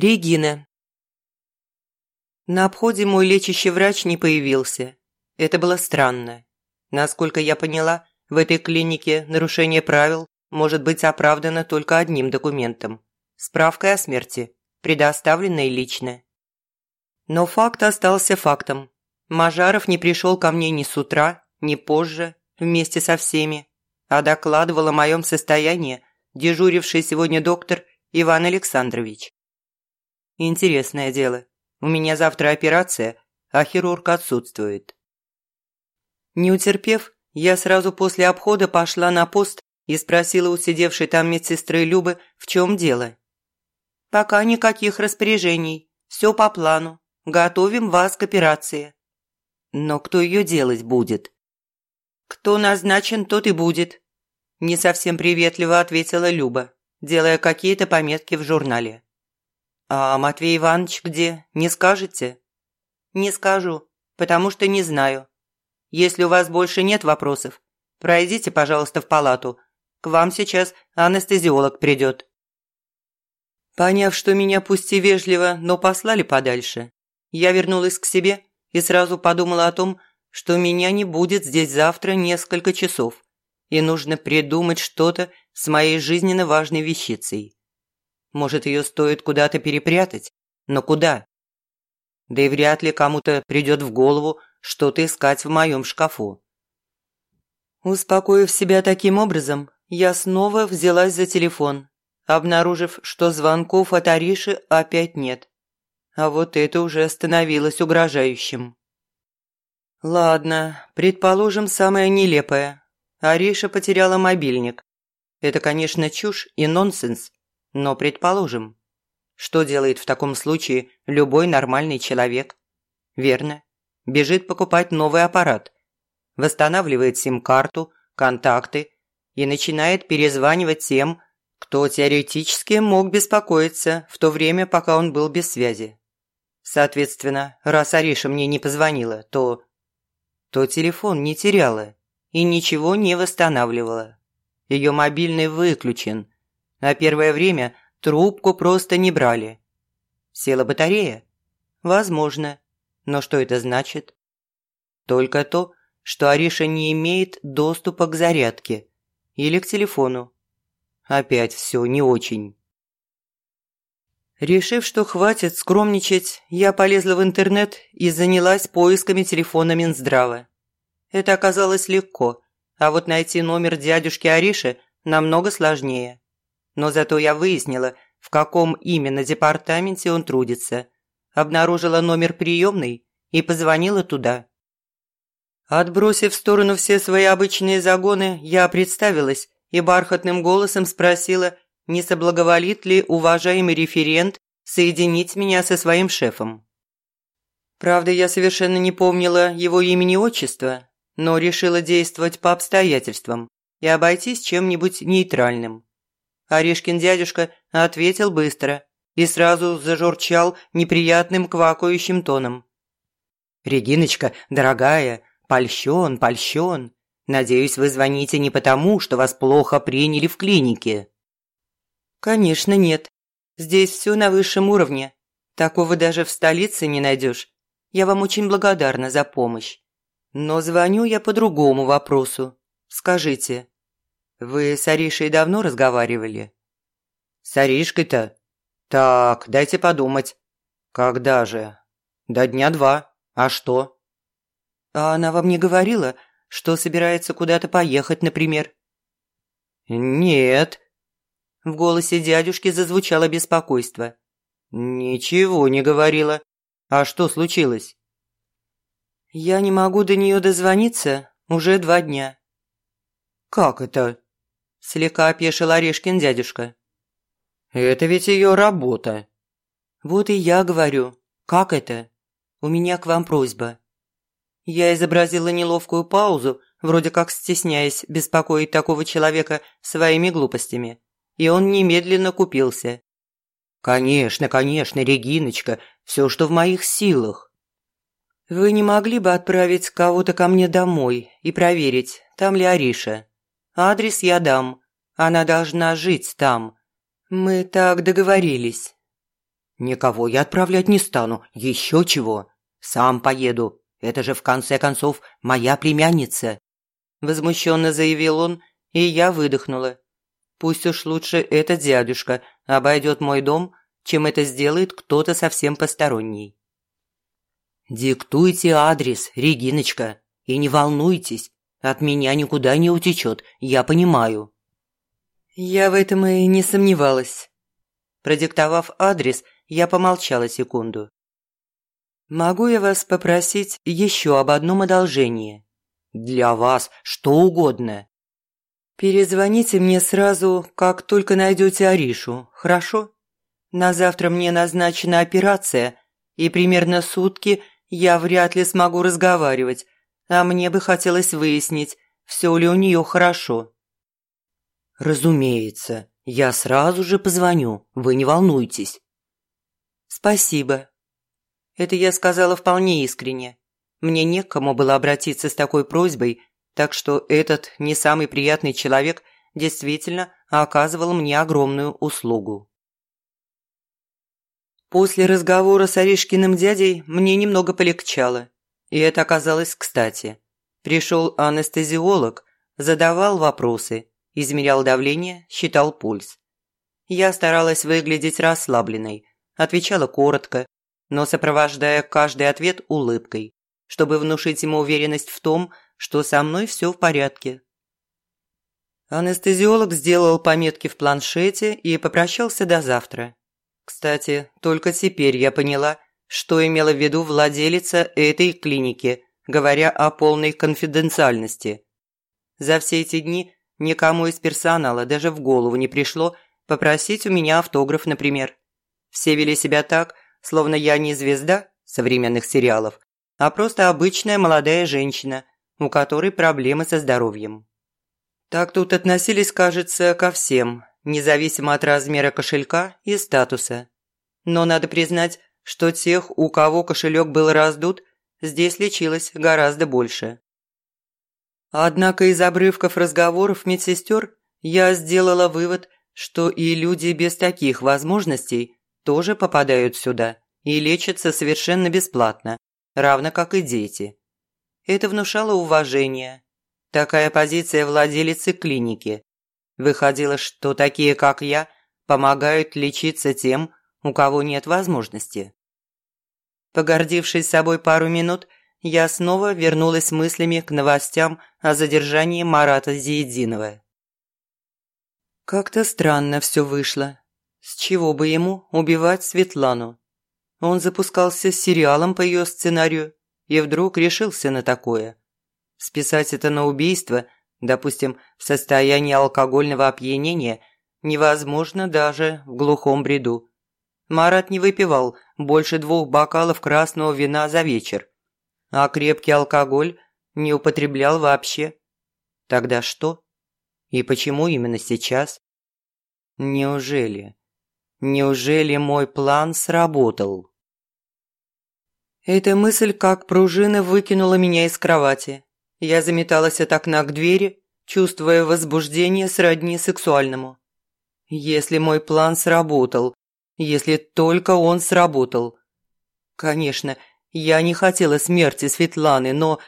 Регина. На обходе мой лечащий врач не появился. Это было странно. Насколько я поняла, в этой клинике нарушение правил может быть оправдано только одним документом – справкой о смерти, предоставленной лично. Но факт остался фактом. Мажаров не пришел ко мне ни с утра, ни позже, вместе со всеми, а докладывал о моем состоянии дежуривший сегодня доктор Иван Александрович. Интересное дело. У меня завтра операция, а хирург отсутствует. Не утерпев, я сразу после обхода пошла на пост и спросила у сидевшей там медсестры Любы, в чем дело. «Пока никаких распоряжений. Все по плану. Готовим вас к операции». «Но кто ее делать будет?» «Кто назначен, тот и будет», – не совсем приветливо ответила Люба, делая какие-то пометки в журнале. «А Матвей Иванович где? Не скажете?» «Не скажу, потому что не знаю. Если у вас больше нет вопросов, пройдите, пожалуйста, в палату. К вам сейчас анестезиолог придет». Поняв, что меня пусть и вежливо, но послали подальше, я вернулась к себе и сразу подумала о том, что меня не будет здесь завтра несколько часов, и нужно придумать что-то с моей жизненно важной вещицей. Может, ее стоит куда-то перепрятать? Но куда? Да и вряд ли кому-то придет в голову что-то искать в моем шкафу. Успокоив себя таким образом, я снова взялась за телефон, обнаружив, что звонков от Ариши опять нет. А вот это уже становилось угрожающим. Ладно, предположим, самое нелепое. Ариша потеряла мобильник. Это, конечно, чушь и нонсенс, но предположим, что делает в таком случае любой нормальный человек? Верно. Бежит покупать новый аппарат, восстанавливает сим-карту, контакты и начинает перезванивать тем, кто теоретически мог беспокоиться в то время, пока он был без связи. Соответственно, раз Ариша мне не позвонила, то... то телефон не теряла и ничего не восстанавливала. Ее мобильный выключен – а первое время трубку просто не брали. Села батарея? Возможно. Но что это значит? Только то, что Ариша не имеет доступа к зарядке или к телефону. Опять все не очень. Решив, что хватит скромничать, я полезла в интернет и занялась поисками телефона Минздрава. Это оказалось легко, а вот найти номер дядюшки Ариши намного сложнее но зато я выяснила, в каком именно департаменте он трудится. Обнаружила номер приемной и позвонила туда. Отбросив в сторону все свои обычные загоны, я представилась и бархатным голосом спросила, не соблаговолит ли уважаемый референт соединить меня со своим шефом. Правда, я совершенно не помнила его имени и отчества, но решила действовать по обстоятельствам и обойтись чем-нибудь нейтральным. Орешкин дядюшка ответил быстро и сразу зажурчал неприятным квакающим тоном. «Региночка, дорогая, польщен, польщен. Надеюсь, вы звоните не потому, что вас плохо приняли в клинике». «Конечно нет. Здесь все на высшем уровне. Такого даже в столице не найдешь. Я вам очень благодарна за помощь. Но звоню я по другому вопросу. Скажите, вы с Аришей давно разговаривали? С Аришкой-то? Так, дайте подумать. Когда же? До дня два. А что? А она вам не говорила, что собирается куда-то поехать, например? Нет. В голосе дядюшки зазвучало беспокойство. Ничего не говорила. А что случилось? Я не могу до нее дозвониться уже два дня. Как это? Слегка опешил Орешкин дядюшка. «Это ведь ее работа». «Вот и я говорю. Как это? У меня к вам просьба». Я изобразила неловкую паузу, вроде как стесняясь беспокоить такого человека своими глупостями. И он немедленно купился. «Конечно, конечно, Региночка, все, что в моих силах». «Вы не могли бы отправить кого-то ко мне домой и проверить, там ли Ариша?» Адрес я дам. Она должна жить там. Мы так договорились». «Никого я отправлять не стану, еще чего. Сам поеду. Это же, в конце концов, моя племянница!» Возмущенно заявил он, и я выдохнула. Пусть уж лучше этот дядюшка обойдет мой дом, чем это сделает кто-то совсем посторонний. «Диктуйте адрес, Региночка, и не волнуйтесь, от меня никуда не утечет, я понимаю». Я в этом и не сомневалась. Продиктовав адрес, я помолчала секунду. «Могу я вас попросить еще об одном одолжении?» «Для вас что угодно». «Перезвоните мне сразу, как только найдете Аришу, хорошо? На завтра мне назначена операция, и примерно сутки я вряд ли смогу разговаривать, а мне бы хотелось выяснить, все ли у нее хорошо». «Разумеется, я сразу же позвоню, вы не волнуйтесь». «Спасибо». Это я сказала вполне искренне. Мне некому было обратиться с такой просьбой, так что этот не самый приятный человек действительно оказывал мне огромную услугу. После разговора с Оришкиным дядей мне немного полегчало, и это оказалось кстати. Пришел анестезиолог, задавал вопросы, измерял давление, считал пульс. Я старалась выглядеть расслабленной, отвечала коротко, но сопровождая каждый ответ улыбкой, чтобы внушить ему уверенность в том, что со мной все в порядке. Анестезиолог сделал пометки в планшете и попрощался до завтра. Кстати, только теперь я поняла, что имела в виду владелица этой клиники, говоря о полной конфиденциальности. За все эти дни Никому из персонала даже в голову не пришло попросить у меня автограф, например. Все вели себя так, словно я не звезда современных сериалов, а просто обычная молодая женщина, у которой проблемы со здоровьем. Так тут относились, кажется, ко всем, независимо от размера кошелька и статуса. Но надо признать, что тех, у кого кошелек был раздут, здесь лечилось гораздо больше. Однако из обрывков разговоров медсестер я сделала вывод, что и люди без таких возможностей тоже попадают сюда и лечатся совершенно бесплатно, равно как и дети. Это внушало уважение. Такая позиция владелицы клиники. Выходило, что такие, как я, помогают лечиться тем, у кого нет возможности. Погордившись собой пару минут, я снова вернулась мыслями к новостям о задержании Марата Зиединова. Как-то странно все вышло. С чего бы ему убивать Светлану? Он запускался сериалом по ее сценарию и вдруг решился на такое. Списать это на убийство, допустим, в состоянии алкогольного опьянения, невозможно даже в глухом бреду. Марат не выпивал больше двух бокалов красного вина за вечер а крепкий алкоголь не употреблял вообще. Тогда что? И почему именно сейчас? Неужели? Неужели мой план сработал? Эта мысль как пружина выкинула меня из кровати. Я заметалась от окна к двери, чувствуя возбуждение сродни сексуальному. Если мой план сработал, если только он сработал. Конечно, я не хотела смерти Светланы, но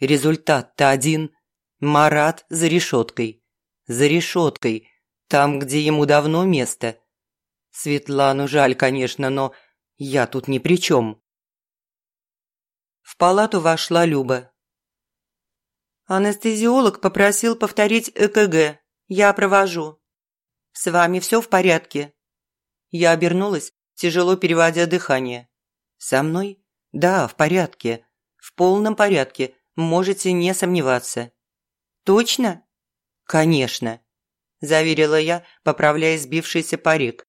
результат-то один. Марат за решеткой. За решеткой, там, где ему давно место. Светлану жаль, конечно, но я тут ни при чем. В палату вошла Люба. Анестезиолог попросил повторить ЭКГ. Я провожу. С вами все в порядке? Я обернулась, тяжело переводя дыхание. Со мной «Да, в порядке. В полном порядке. Можете не сомневаться». «Точно?» «Конечно», – заверила я, поправляя сбившийся парик.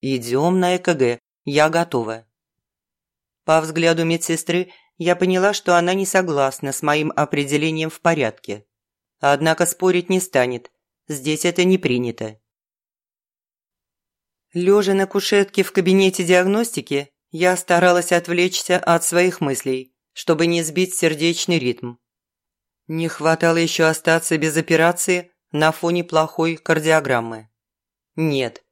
«Идем на ЭКГ. Я готова». По взгляду медсестры я поняла, что она не согласна с моим определением в порядке. Однако спорить не станет. Здесь это не принято. Лежа на кушетке в кабинете диагностики, я старалась отвлечься от своих мыслей, чтобы не сбить сердечный ритм. Не хватало еще остаться без операции на фоне плохой кардиограммы. Нет,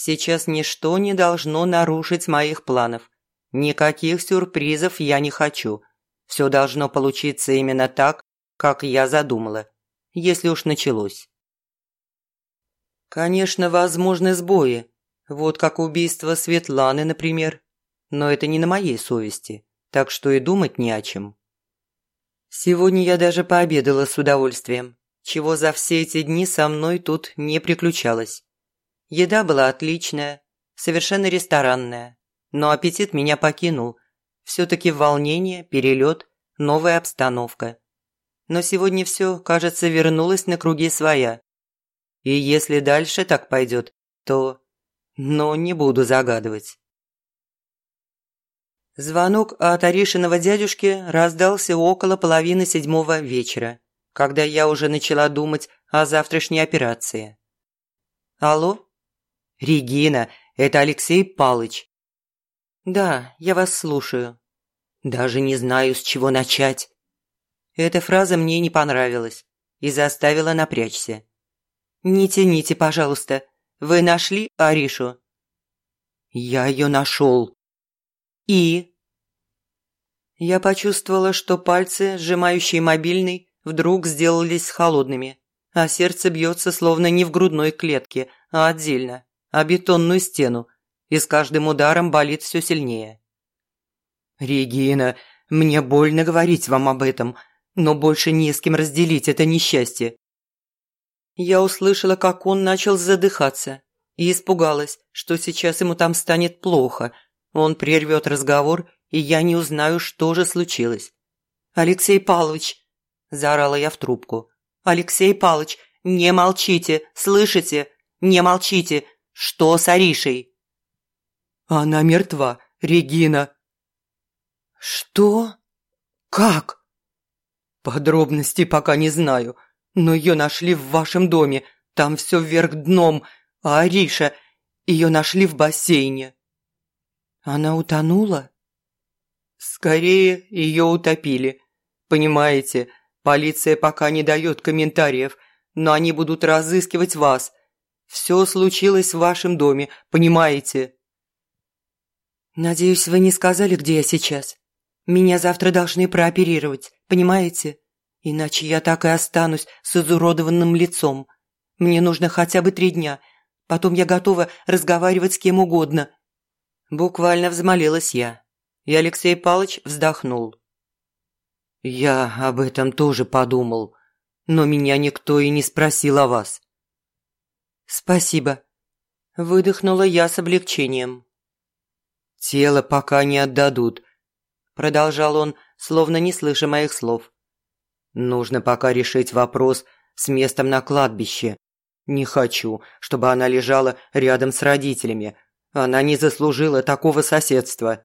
Сейчас ничто не должно нарушить моих планов. Никаких сюрпризов я не хочу. Все должно получиться именно так, как я задумала, если уж началось. Конечно, возможны сбои, вот как убийство Светланы, например, но это не на моей совести, так что и думать не о чем. Сегодня я даже пообедала с удовольствием, чего за все эти дни со мной тут не приключалось. Еда была отличная, совершенно ресторанная, но аппетит меня покинул. Все-таки волнение, перелет, новая обстановка. Но сегодня все, кажется, вернулось на круги своя. И если дальше так пойдет, то... Но не буду загадывать. Звонок от Аришиного дядюшки раздался около половины седьмого вечера, когда я уже начала думать о завтрашней операции. «Алло?» «Регина, это Алексей Палыч». «Да, я вас слушаю». «Даже не знаю, с чего начать». Эта фраза мне не понравилась и заставила напрячься. «Не тяните, пожалуйста. Вы нашли Аришу?» «Я ее нашел». «И?» Я почувствовала, что пальцы, сжимающие мобильный, вдруг сделались холодными, а сердце бьется словно не в грудной клетке, а отдельно а бетонную стену, и с каждым ударом болит все сильнее. «Регина, мне больно говорить вам об этом, но больше не с кем разделить это несчастье». Я услышала, как он начал задыхаться, и испугалась, что сейчас ему там станет плохо. Он прервет разговор, и я не узнаю, что же случилось. «Алексей Павлович!» – заорала я в трубку. «Алексей Павлович, не молчите, слышите? Не молчите, что с Аришей?» «Она мертва, Регина». «Что? Как?» «Подробностей пока не знаю, но ее нашли в вашем доме, там все вверх дном, а Ариша, ее нашли в бассейне». «Она утонула?» «Скорее, ее утопили. Понимаете, полиция пока не дает комментариев, но они будут разыскивать вас, все случилось в вашем доме, понимаете?» «Надеюсь, вы не сказали, где я сейчас. Меня завтра должны прооперировать, понимаете? Иначе я так и останусь с изуродованным лицом. Мне нужно хотя бы три дня. Потом я готова разговаривать с кем угодно». Буквально взмолилась я. И Алексей Палыч вздохнул. «Я об этом тоже подумал, но меня никто и не спросил о вас. «Спасибо», – выдохнула я с облегчением. «Тело пока не отдадут», – продолжал он, словно не слыша моих слов. «Нужно пока решить вопрос с местом на кладбище. Не хочу, чтобы она лежала рядом с родителями. Она не заслужила такого соседства».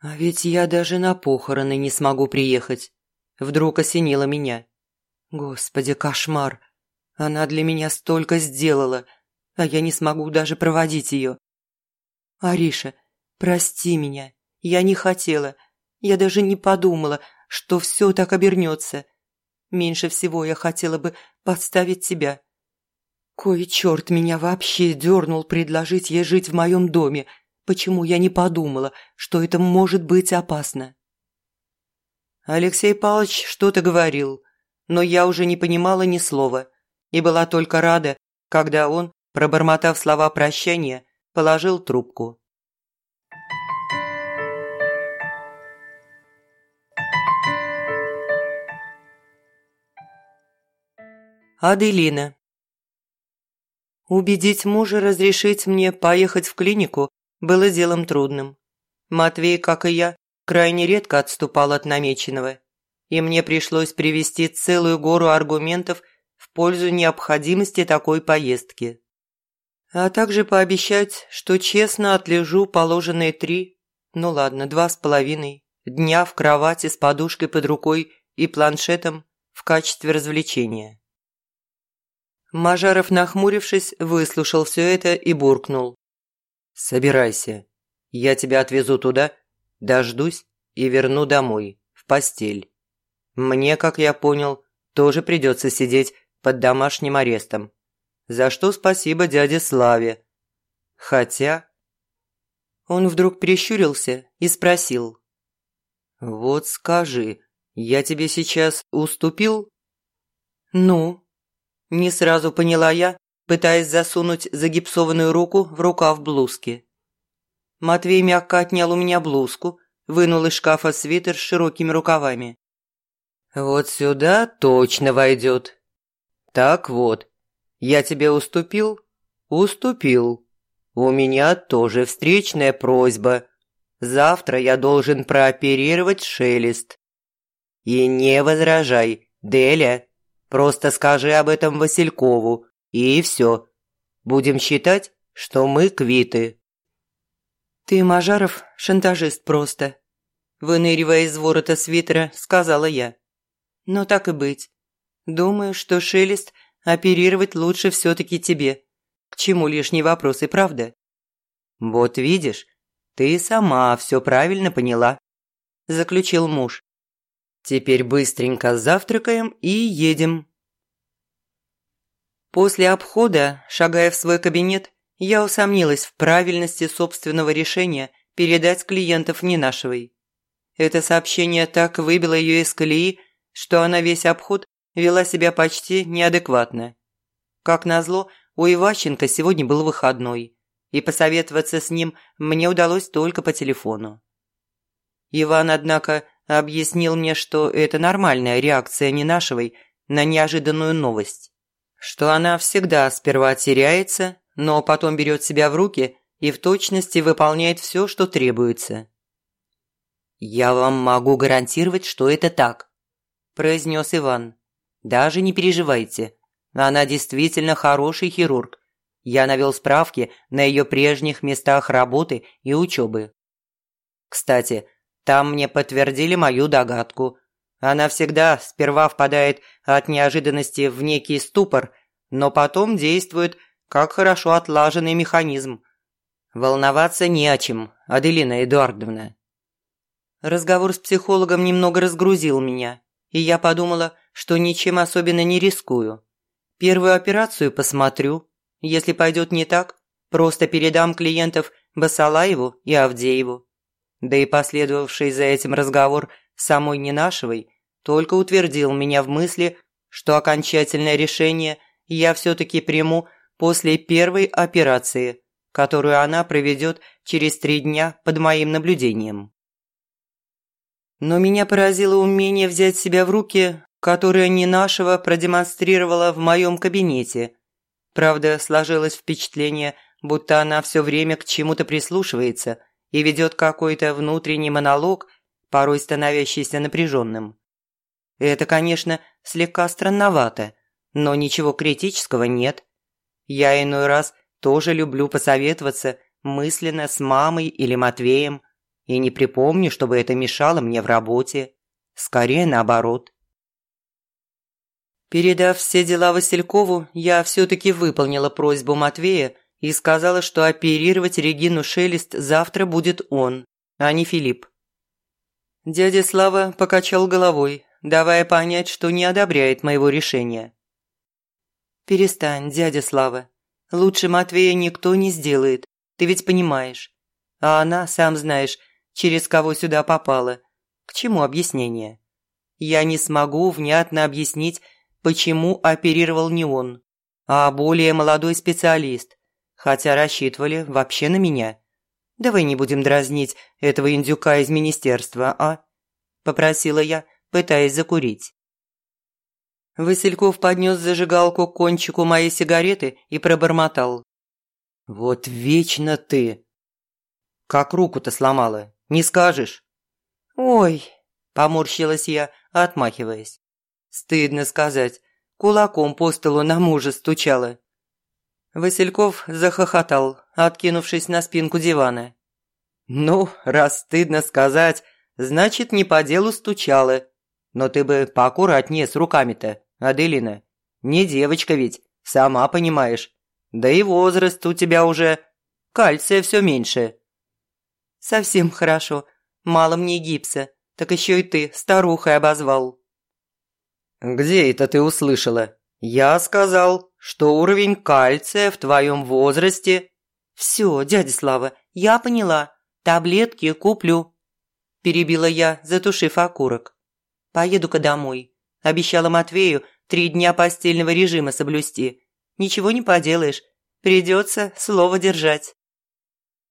«А ведь я даже на похороны не смогу приехать», – вдруг осенило меня. «Господи, кошмар!» Она для меня столько сделала, а я не смогу даже проводить ее. Ариша, прости меня, я не хотела. Я даже не подумала, что все так обернется. Меньше всего я хотела бы подставить тебя. Кой черт меня вообще дернул предложить ей жить в моем доме. Почему я не подумала, что это может быть опасно? Алексей Павлович что-то говорил, но я уже не понимала ни слова – и была только рада, когда он, пробормотав слова прощания, положил трубку. Аделина Убедить мужа разрешить мне поехать в клинику было делом трудным. Матвей, как и я, крайне редко отступал от намеченного, и мне пришлось привести целую гору аргументов в пользу необходимости такой поездки. А также пообещать, что честно отлежу положенные три, ну ладно, два с половиной, дня в кровати с подушкой под рукой и планшетом в качестве развлечения. Мажаров, нахмурившись, выслушал все это и буркнул. «Собирайся. Я тебя отвезу туда, дождусь и верну домой, в постель. Мне, как я понял, тоже придется сидеть под домашним арестом. За что спасибо дяде Славе. Хотя... Он вдруг прищурился и спросил. «Вот скажи, я тебе сейчас уступил?» «Ну?» Не сразу поняла я, пытаясь засунуть загипсованную руку в рукав блузки. Матвей мягко отнял у меня блузку, вынул из шкафа свитер с широкими рукавами. «Вот сюда точно войдет. Так вот, я тебе уступил?» «Уступил. У меня тоже встречная просьба. Завтра я должен прооперировать шелест. И не возражай, Деля. Просто скажи об этом Василькову, и все. Будем считать, что мы квиты». «Ты, Мажаров, шантажист просто», – выныривая из ворота свитера, сказала я. «Но так и быть. Думаю, что шелест оперировать лучше все-таки тебе. К чему лишние вопросы, правда?» «Вот видишь, ты сама все правильно поняла», – заключил муж. «Теперь быстренько завтракаем и едем». После обхода, шагая в свой кабинет, я усомнилась в правильности собственного решения передать клиентов Нинашевой. Это сообщение так выбило ее из колеи, что она весь обход вела себя почти неадекватно. Как назло, у Иващенко сегодня был выходной, и посоветоваться с ним мне удалось только по телефону. Иван, однако, объяснил мне, что это нормальная реакция Нинашевой на неожиданную новость. Что она всегда сперва теряется, но потом берет себя в руки и в точности выполняет все, что требуется. «Я вам могу гарантировать, что это так», – произнес Иван. «Даже не переживайте, она действительно хороший хирург. Я навел справки на ее прежних местах работы и учебы. Кстати, там мне подтвердили мою догадку. Она всегда сперва впадает от неожиданности в некий ступор, но потом действует как хорошо отлаженный механизм. Волноваться не о чем, Аделина Эдуардовна. Разговор с психологом немного разгрузил меня, и я подумала, что ничем особенно не рискую. Первую операцию посмотрю. Если пойдет не так, просто передам клиентов Басалаеву и Авдееву. Да и последовавший за этим разговор самой Ненашевой только утвердил меня в мысли, что окончательное решение я все-таки приму после первой операции, которую она проведет через три дня под моим наблюдением. Но меня поразило умение взять себя в руки которое не нашего продемонстрировала в моем кабинете. Правда, сложилось впечатление, будто она все время к чему-то прислушивается и ведет какой-то внутренний монолог, порой становящийся напряженным. Это, конечно, слегка странновато, но ничего критического нет. Я иной раз тоже люблю посоветоваться мысленно с мамой или Матвеем, и не припомню, чтобы это мешало мне в работе. Скорее наоборот. Передав все дела Василькову, я все-таки выполнила просьбу Матвея и сказала, что оперировать Регину Шелест завтра будет он, а не Филипп. Дядя Слава покачал головой, давая понять, что не одобряет моего решения. «Перестань, дядя Слава. Лучше Матвея никто не сделает, ты ведь понимаешь. А она, сам знаешь, через кого сюда попала. К чему объяснение? Я не смогу внятно объяснить, почему оперировал не он, а более молодой специалист, хотя рассчитывали вообще на меня. Давай не будем дразнить этого индюка из министерства, а?» – попросила я, пытаясь закурить. Васильков поднес зажигалку к кончику моей сигареты и пробормотал. «Вот вечно ты!» «Как руку-то сломала, не скажешь?» «Ой!» – поморщилась я, отмахиваясь. Стыдно сказать, кулаком по столу на мужа стучала. Васильков захохотал, откинувшись на спинку дивана. «Ну, раз стыдно сказать, значит, не по делу стучала. Но ты бы поаккуратнее с руками-то, Аделина. Не девочка ведь, сама понимаешь. Да и возраст у тебя уже... Кальция все меньше». «Совсем хорошо. Мало мне гипса. Так еще и ты старухой обозвал». «Где это ты услышала? Я сказал, что уровень кальция в твоем возрасте...» «Все, дядя Слава, я поняла. Таблетки куплю». Перебила я, затушив окурок. «Поеду-ка домой». Обещала Матвею три дня постельного режима соблюсти. Ничего не поделаешь. Придется слово держать.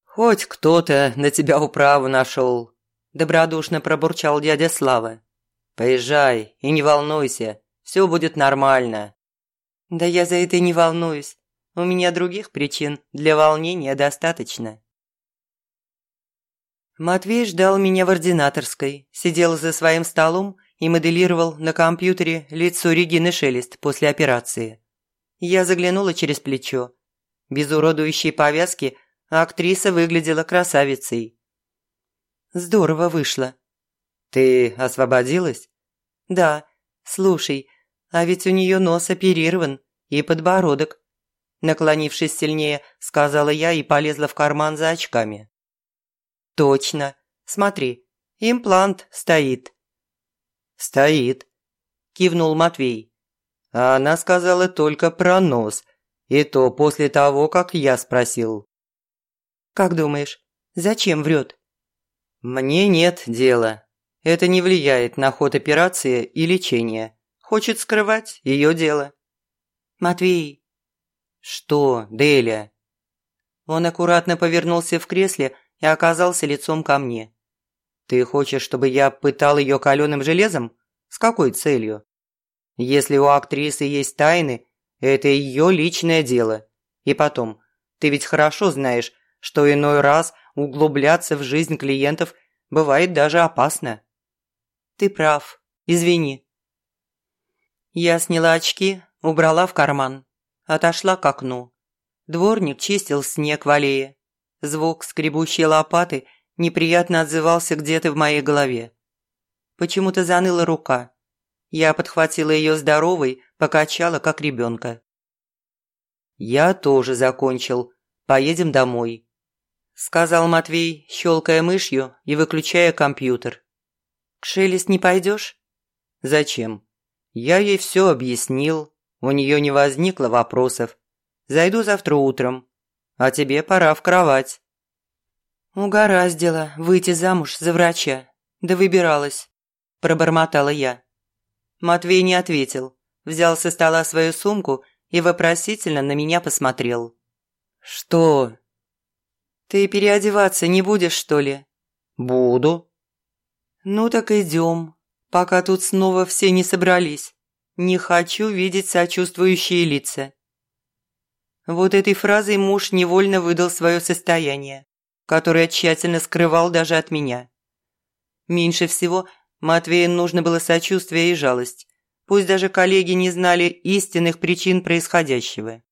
«Хоть кто-то на тебя управу нашел», – добродушно пробурчал дядя Слава. «Поезжай и не волнуйся, все будет нормально». «Да я за это не волнуюсь. У меня других причин для волнения достаточно». Матвей ждал меня в ординаторской, сидел за своим столом и моделировал на компьютере лицо Регины Шелест после операции. Я заглянула через плечо. Без уродующей повязки актриса выглядела красавицей. Здорово вышло. «Ты освободилась?» «Да. Слушай, а ведь у нее нос оперирован и подбородок». Наклонившись сильнее, сказала я и полезла в карман за очками. «Точно. Смотри, имплант стоит». «Стоит», – кивнул Матвей. А она сказала только про нос, и то после того, как я спросил. «Как думаешь, зачем врет?» «Мне нет дела. Это не влияет на ход операции и лечения. Хочет скрывать – ее дело». «Матвей». «Что, Деля?» Он аккуратно повернулся в кресле и оказался лицом ко мне. «Ты хочешь, чтобы я пытал ее каленым железом? С какой целью? Если у актрисы есть тайны, это ее личное дело. И потом, ты ведь хорошо знаешь, что иной раз углубляться в жизнь клиентов бывает даже опасно». «Ты прав. Извини». Я сняла очки, убрала в карман, отошла к окну. Дворник чистил снег в аллее. Звук скребущей лопаты неприятно отзывался где-то в моей голове. Почему-то заныла рука. Я подхватила ее здоровой, покачала, как ребенка. «Я тоже закончил. Поедем домой», – сказал Матвей, щелкая мышью и выключая компьютер. «К Шелест не пойдешь?» «Зачем? Я ей все объяснил. У нее не возникло вопросов. Зайду завтра утром а тебе пора в кровать». «Угораздило выйти замуж за врача. Да выбиралась», – пробормотала я. Матвей не ответил, взял со стола свою сумку и вопросительно на меня посмотрел. «Что?» «Ты переодеваться не будешь, что ли?» «Буду». «Ну так идем, пока тут снова все не собрались. Не хочу видеть сочувствующие лица». Вот этой фразой муж невольно выдал свое состояние, которое тщательно скрывал даже от меня. Меньше всего Матвею нужно было сочувствие и жалость, пусть даже коллеги не знали истинных причин происходящего.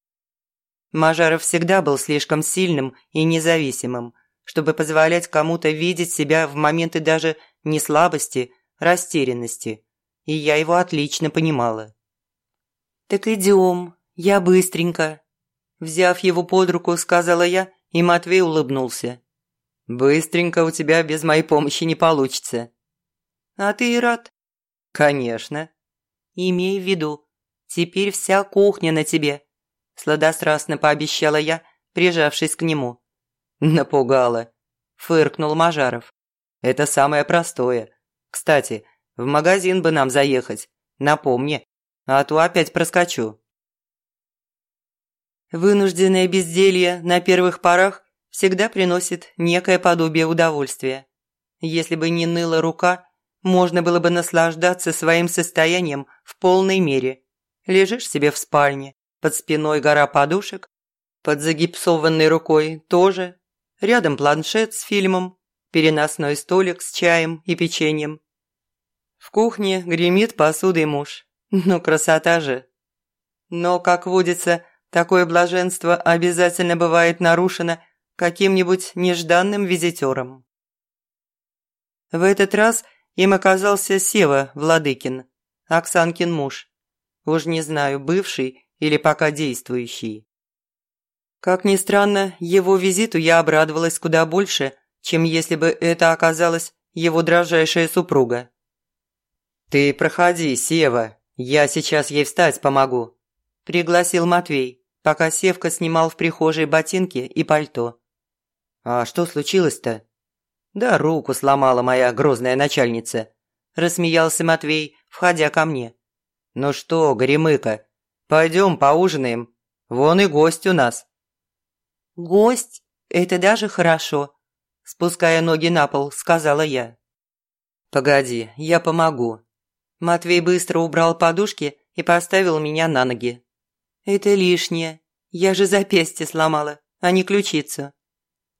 Мажаров всегда был слишком сильным и независимым, чтобы позволять кому-то видеть себя в моменты даже не слабости, растерянности, и я его отлично понимала. «Так идем, я быстренько», Взяв его под руку, сказала я, и Матвей улыбнулся. «Быстренько у тебя без моей помощи не получится». «А ты и рад?» «Конечно». «Имей в виду, теперь вся кухня на тебе», – сладострастно пообещала я, прижавшись к нему. «Напугала», – фыркнул Мажаров. «Это самое простое. Кстати, в магазин бы нам заехать. Напомни, а то опять проскочу». Вынужденное безделье на первых порах всегда приносит некое подобие удовольствия. Если бы не ныла рука, можно было бы наслаждаться своим состоянием в полной мере. Лежишь себе в спальне, под спиной гора подушек, под загипсованной рукой тоже, рядом планшет с фильмом, переносной столик с чаем и печеньем. В кухне гремит посудой муж. Ну, красота же. Но, как водится, Такое блаженство обязательно бывает нарушено каким-нибудь нежданным визитером. В этот раз им оказался Сева Владыкин, Оксанкин муж. Уж не знаю, бывший или пока действующий. Как ни странно, его визиту я обрадовалась куда больше, чем если бы это оказалась его дрожайшая супруга. «Ты проходи, Сева, я сейчас ей встать помогу», – пригласил Матвей пока Севка снимал в прихожей ботинки и пальто. «А что случилось-то?» «Да руку сломала моя грозная начальница», – рассмеялся Матвей, входя ко мне. «Ну что, Горемыка, пойдем поужинаем. Вон и гость у нас». «Гость? Это даже хорошо», – спуская ноги на пол, сказала я. «Погоди, я помогу». Матвей быстро убрал подушки и поставил меня на ноги. «Это лишнее. Я же запястье сломала, а не ключицу».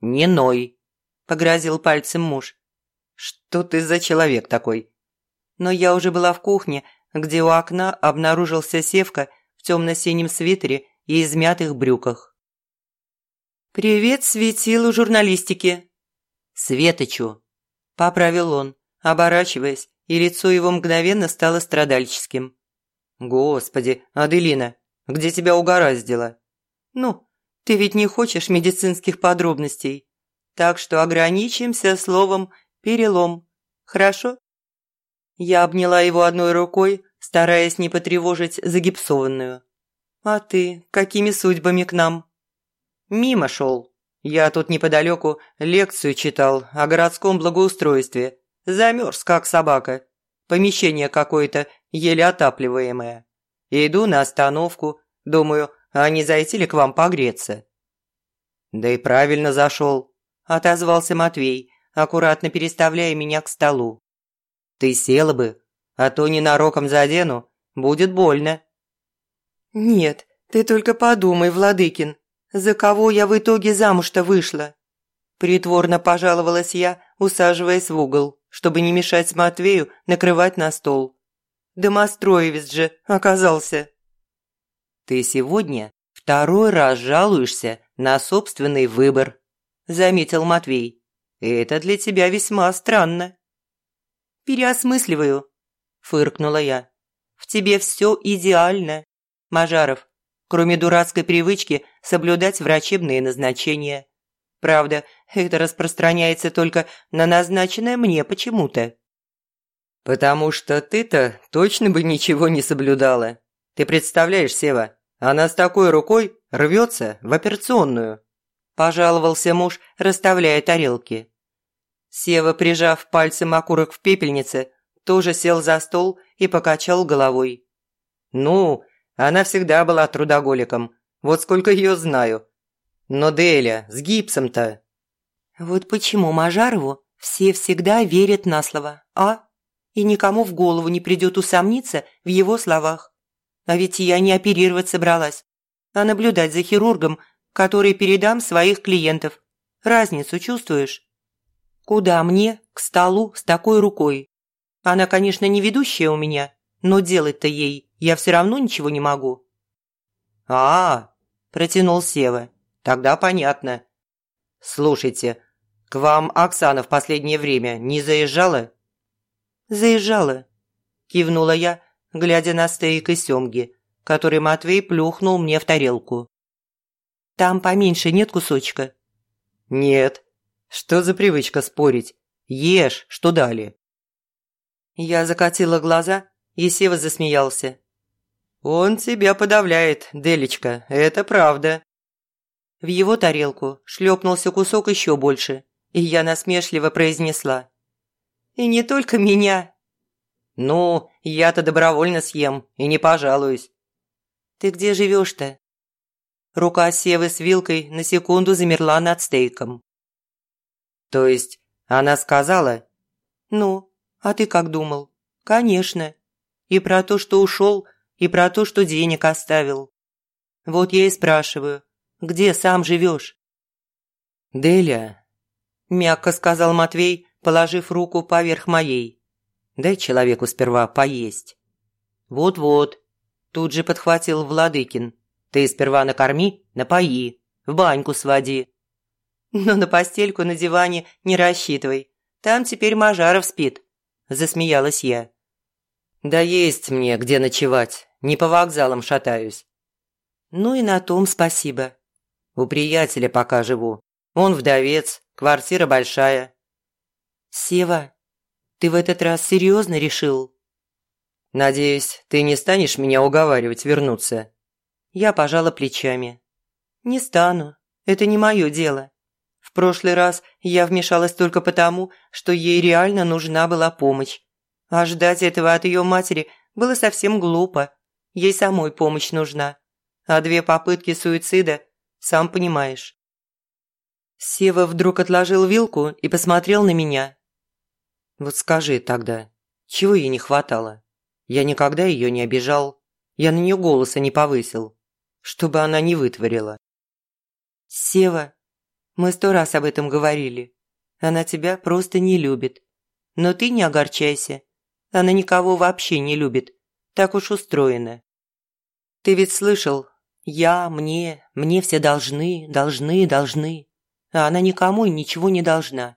«Не ной», – погрозил пальцем муж. «Что ты за человек такой?» Но я уже была в кухне, где у окна обнаружился Севка в темно-синем свитере и измятых брюках. «Привет, светилу журналистики!» «Светочу!» – поправил он, оборачиваясь, и лицо его мгновенно стало страдальческим. «Господи, Аделина, где тебя угораздило?» «Ну, ты ведь не хочешь медицинских подробностей, так что ограничимся словом «перелом», хорошо?» Я обняла его одной рукой, стараясь не потревожить загипсованную. «А ты какими судьбами к нам?» «Мимо шел. Я тут неподалеку лекцию читал о городском благоустройстве. Замерз, как собака. Помещение какое-то еле отапливаемое. Иду на остановку, думаю, а не зайти ли к вам погреться?» «Да и правильно зашел», – отозвался Матвей, аккуратно переставляя меня к столу. Ты села бы, а то ненароком задену, будет больно». «Нет, ты только подумай, Владыкин, за кого я в итоге замуж-то вышла?» Притворно пожаловалась я, усаживаясь в угол, чтобы не мешать Матвею накрывать на стол. Домостроевец же оказался. «Ты сегодня второй раз жалуешься на собственный выбор», – заметил Матвей. «Это для тебя весьма странно» переосмысливаю», – фыркнула я. «В тебе все идеально, Мажаров, кроме дурацкой привычки соблюдать врачебные назначения. Правда, это распространяется только на назначенное мне почему-то». «Потому что ты-то точно бы ничего не соблюдала. Ты представляешь, Сева, она с такой рукой рвется в операционную», – пожаловался муж, расставляя тарелки. Сева, прижав пальцем окурок в пепельнице, тоже сел за стол и покачал головой. «Ну, она всегда была трудоголиком. Вот сколько ее знаю. Но Деля, с гипсом-то...» «Вот почему Мажарову все всегда верят на слово, а? И никому в голову не придет усомниться в его словах. А ведь я не оперировать собралась, а наблюдать за хирургом, который передам своих клиентов. Разницу чувствуешь?» Куда мне к столу с такой рукой? Она, конечно, не ведущая у меня, но делать-то ей я все равно ничего не могу». «А, – протянул Сева. «Тогда понятно. Слушайте, к вам Оксана в последнее время не заезжала?» «Заезжала», – кивнула я, глядя на стейк из семги, который Матвей плюхнул мне в тарелку. «Там поменьше нет кусочка?» «Нет», что за привычка спорить? Ешь, что дали?» Я закатила глаза, и Сева засмеялся. «Он тебя подавляет, Делечка, это правда». В его тарелку шлепнулся кусок еще больше, и я насмешливо произнесла. «И не только меня». «Ну, я-то добровольно съем и не пожалуюсь». «Ты где живешь-то?» Рука Севы с вилкой на секунду замерла над стейком. То есть она сказала? Ну, а ты как думал? Конечно. И про то, что ушел, и про то, что денег оставил. Вот я и спрашиваю, где сам живешь? Деля, мягко сказал Матвей, положив руку поверх моей. Дай человеку сперва поесть. Вот-вот, тут же подхватил Владыкин. Ты сперва накорми, напои, в баньку своди. Но на постельку на диване не рассчитывай. Там теперь Мажаров спит», – засмеялась я. «Да есть мне где ночевать. Не по вокзалам шатаюсь». «Ну и на том спасибо». «У приятеля пока живу. Он вдовец, квартира большая». «Сева, ты в этот раз серьезно решил?» «Надеюсь, ты не станешь меня уговаривать вернуться?» Я пожала плечами. «Не стану. Это не мое дело. В прошлый раз я вмешалась только потому, что ей реально нужна была помощь. А ждать этого от ее матери было совсем глупо. Ей самой помощь нужна. А две попытки суицида, сам понимаешь. Сева вдруг отложил вилку и посмотрел на меня. «Вот скажи тогда, чего ей не хватало? Я никогда ее не обижал, я на нее голоса не повысил, чтобы она не вытворила». «Сева, мы сто раз об этом говорили. Она тебя просто не любит. Но ты не огорчайся. Она никого вообще не любит. Так уж устроена. Ты ведь слышал, я, мне, мне все должны, должны, должны. А она никому и ничего не должна.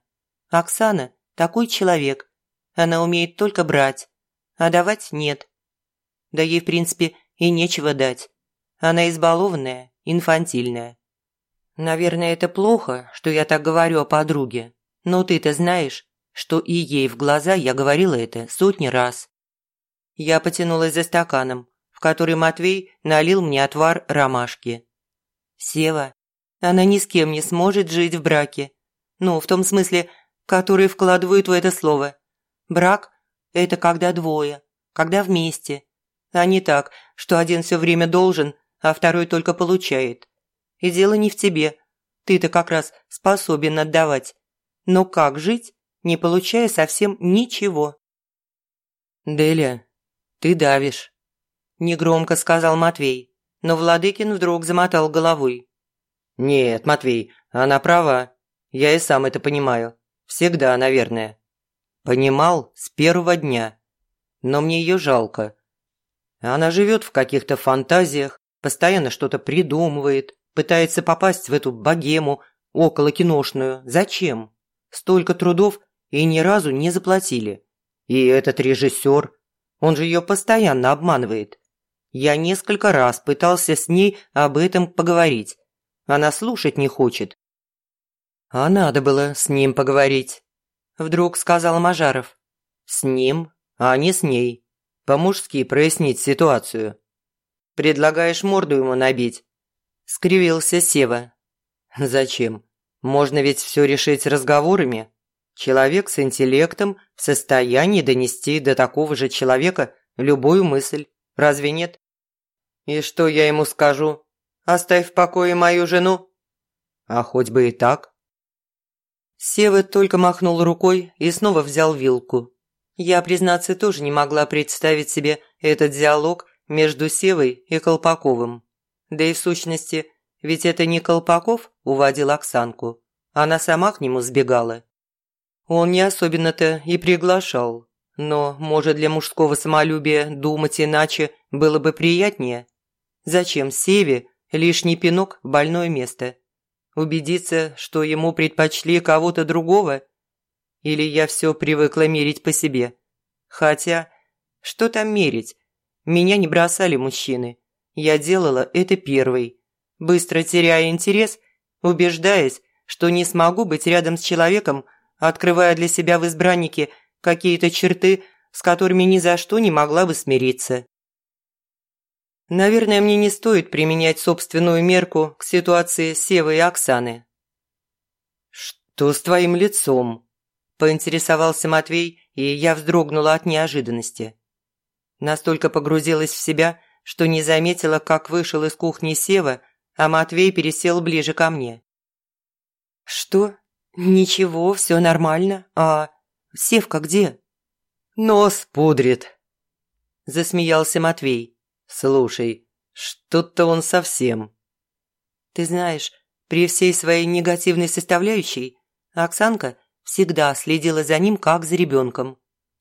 Оксана – такой человек. Она умеет только брать, а давать нет. Да ей, в принципе, и нечего дать. Она избалованная, инфантильная. Наверное, это плохо, что я так говорю о подруге. Но ты-то знаешь, что и ей в глаза я говорила это сотни раз. Я потянулась за стаканом, который Матвей налил мне отвар ромашки. «Сева, она ни с кем не сможет жить в браке. Ну, в том смысле, который вкладывают в это слово. Брак – это когда двое, когда вместе, а не так, что один все время должен, а второй только получает. И дело не в тебе. Ты-то как раз способен отдавать. Но как жить, не получая совсем ничего? «Деля, ты давишь», – негромко сказал Матвей, но Владыкин вдруг замотал головой. «Нет, Матвей, она права. Я и сам это понимаю. Всегда, наверное. Понимал с первого дня. Но мне ее жалко. Она живет в каких-то фантазиях, постоянно что-то придумывает, пытается попасть в эту богему около киношную. Зачем? Столько трудов и ни разу не заплатили. И этот режиссер, он же ее постоянно обманывает. Я несколько раз пытался с ней об этом поговорить. Она слушать не хочет. А надо было с ним поговорить. Вдруг сказал Мажаров. С ним, а не с ней. По-мужски прояснить ситуацию. Предлагаешь морду ему набить? скривился Сева. «Зачем? Можно ведь все решить разговорами. Человек с интеллектом в состоянии донести до такого же человека любую мысль. Разве нет? И что я ему скажу? Оставь в покое мою жену? А хоть бы и так». Сева только махнул рукой и снова взял вилку. Я, признаться, тоже не могла представить себе этот диалог между Севой и Колпаковым. Да и в сущности, ведь это не Колпаков уводил Оксанку, она сама к нему сбегала. Он не особенно-то и приглашал, но, может, для мужского самолюбия думать иначе было бы приятнее? Зачем Севе лишний пинок в больное место? Убедиться, что ему предпочли кого-то другого? Или я все привыкла мерить по себе? Хотя, что там мерить? Меня не бросали мужчины. Я делала это первой, быстро теряя интерес, убеждаясь, что не смогу быть рядом с человеком, открывая для себя в избраннике какие-то черты, с которыми ни за что не могла бы смириться. Наверное, мне не стоит применять собственную мерку к ситуации Севы и Оксаны. «Что с твоим лицом?» – поинтересовался Матвей, и я вздрогнула от неожиданности. Настолько погрузилась в себя, что не заметила, как вышел из кухни Сева, а Матвей пересел ближе ко мне. «Что? Ничего, все нормально. А Севка где?» «Нос пудрит», – засмеялся Матвей. «Слушай, что-то он совсем...» «Ты знаешь, при всей своей негативной составляющей Оксанка всегда следила за ним, как за ребенком.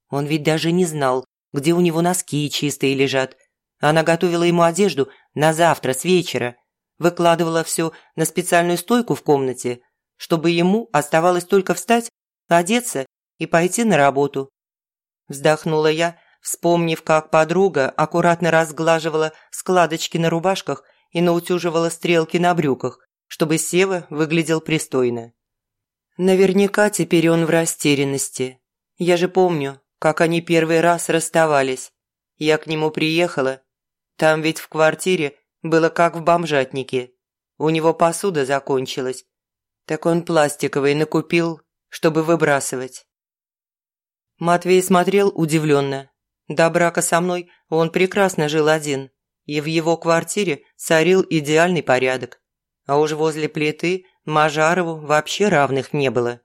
Он ведь даже не знал, где у него носки чистые лежат, она готовила ему одежду на завтра с вечера, выкладывала все на специальную стойку в комнате, чтобы ему оставалось только встать, одеться и пойти на работу. Вздохнула я, вспомнив, как подруга аккуратно разглаживала складочки на рубашках и наутюживала стрелки на брюках, чтобы Сева выглядел пристойно. Наверняка теперь он в растерянности. Я же помню, как они первый раз расставались. Я к нему приехала там ведь в квартире было как в бомжатнике. У него посуда закончилась. Так он пластиковый накупил, чтобы выбрасывать. Матвей смотрел удивленно. До брака со мной он прекрасно жил один, и в его квартире царил идеальный порядок. А уж возле плиты Мажарову вообще равных не было.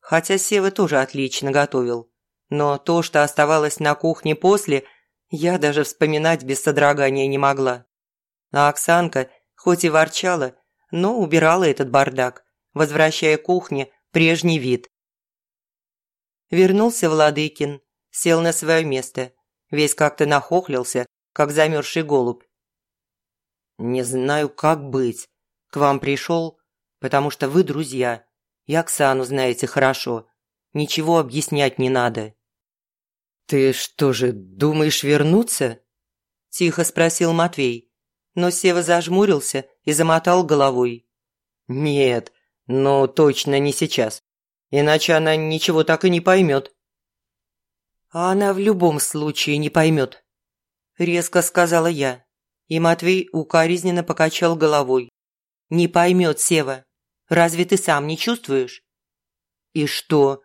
Хотя Сева тоже отлично готовил. Но то, что оставалось на кухне после, я даже вспоминать без содрогания не могла. А Оксанка, хоть и ворчала, но убирала этот бардак, возвращая кухне прежний вид. Вернулся Владыкин, сел на свое место, весь как-то нахохлился, как замерзший голубь. «Не знаю, как быть. К вам пришел, потому что вы друзья, и Оксану знаете хорошо. Ничего объяснять не надо». «Ты что же, думаешь вернуться?» – тихо спросил Матвей но Сева зажмурился и замотал головой. «Нет, ну точно не сейчас. Иначе она ничего так и не поймет». «А она в любом случае не поймет», – резко сказала я. И Матвей укоризненно покачал головой. «Не поймет, Сева. Разве ты сам не чувствуешь?» «И что?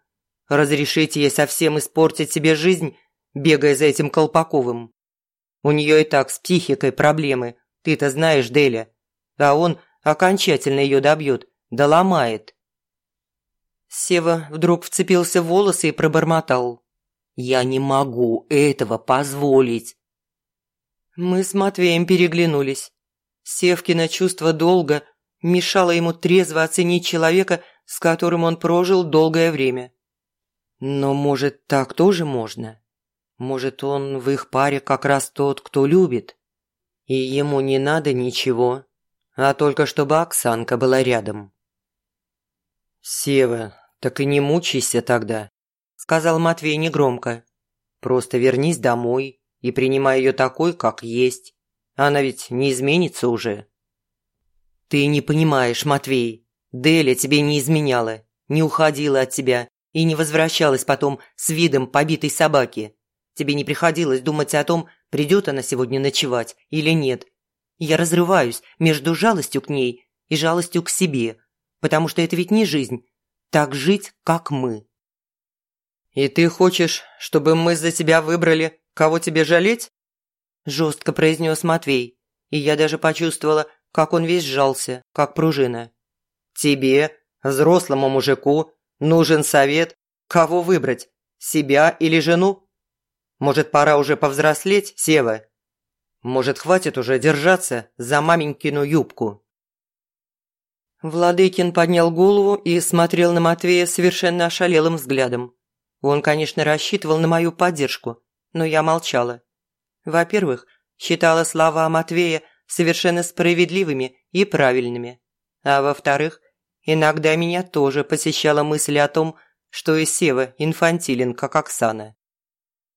Разрешите ей совсем испортить себе жизнь, бегая за этим Колпаковым? У нее и так с психикой проблемы, ты-то знаешь Деля. А он окончательно ее добьет, доломает. Сева вдруг вцепился в волосы и пробормотал. «Я не могу этого позволить». Мы с Матвеем переглянулись. Севкино чувство долга мешало ему трезво оценить человека, с которым он прожил долгое время. Но, может, так тоже можно? Может, он в их паре как раз тот, кто любит? И ему не надо ничего, а только чтобы Оксанка была рядом. «Сева, так и не мучайся тогда», – сказал Матвей негромко. «Просто вернись домой и принимай ее такой, как есть. Она ведь не изменится уже». «Ты не понимаешь, Матвей. Деля тебе не изменяла, не уходила от тебя и не возвращалась потом с видом побитой собаки. Тебе не приходилось думать о том, придет она сегодня ночевать или нет. Я разрываюсь между жалостью к ней и жалостью к себе, потому что это ведь не жизнь. Так жить, как мы. «И ты хочешь, чтобы мы за тебя выбрали, кого тебе жалеть?» Жестко произнес Матвей, и я даже почувствовала, как он весь сжался, как пружина. «Тебе, взрослому мужику, нужен совет, кого выбрать, себя или жену?» Может, пора уже повзрослеть, Сева? Может, хватит уже держаться за маменькину юбку?» Владыкин поднял голову и смотрел на Матвея совершенно ошалелым взглядом. Он, конечно, рассчитывал на мою поддержку, но я молчала. Во-первых, считала слова Матвея совершенно справедливыми и правильными. А во-вторых, иногда меня тоже посещала мысль о том, что и Сева инфантилен, как Оксана.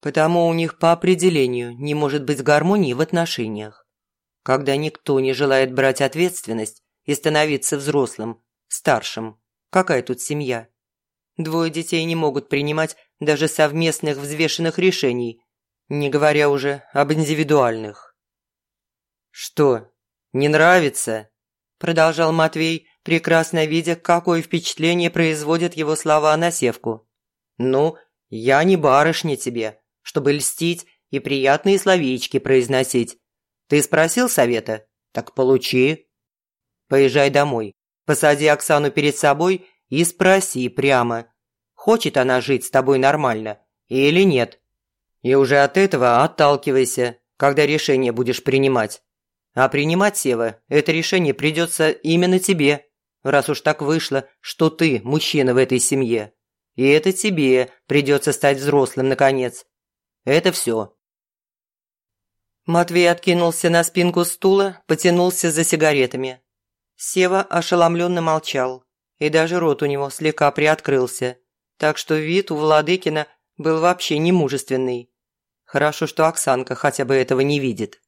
Потому у них по определению не может быть гармонии в отношениях. Когда никто не желает брать ответственность и становиться взрослым, старшим, какая тут семья? Двое детей не могут принимать даже совместных взвешенных решений, не говоря уже об индивидуальных. «Что, не нравится?» – продолжал Матвей, прекрасно видя, какое впечатление производят его слова на Севку. «Ну, я не барышня тебе, чтобы льстить и приятные словечки произносить. Ты спросил совета? Так получи. Поезжай домой, посади Оксану перед собой и спроси прямо, хочет она жить с тобой нормально или нет. И уже от этого отталкивайся, когда решение будешь принимать. А принимать, Сева, это решение придется именно тебе, раз уж так вышло, что ты мужчина в этой семье. И это тебе придется стать взрослым наконец, это все». Матвей откинулся на спинку стула, потянулся за сигаретами. Сева ошеломленно молчал, и даже рот у него слегка приоткрылся, так что вид у Владыкина был вообще немужественный. Хорошо, что Оксанка хотя бы этого не видит.